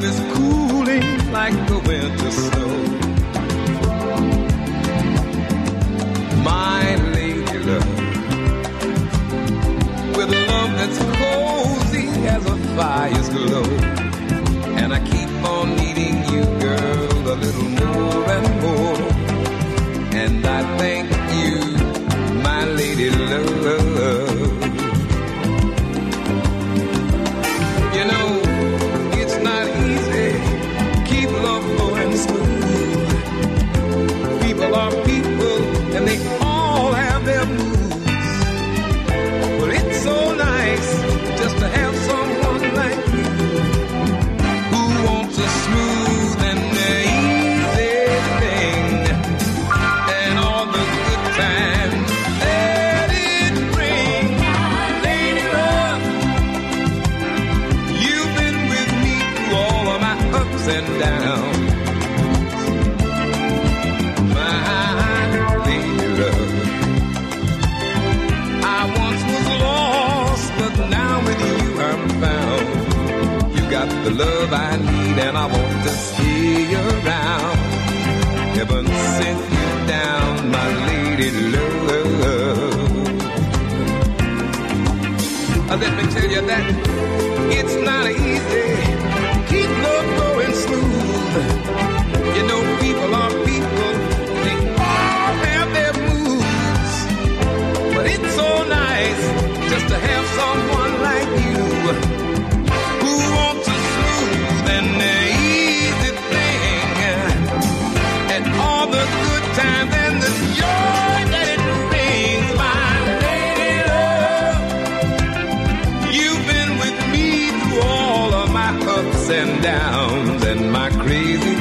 Love is cooling like the winter snow. And downs. My love. I once was lost, but now with you I'm found. You got the love I need, and I want to stay around. Heaven sent you down, my lady love. Uh, Let me tell you that the joy that it brings, my lady love. You've been with me through all of my ups and downs and my crazy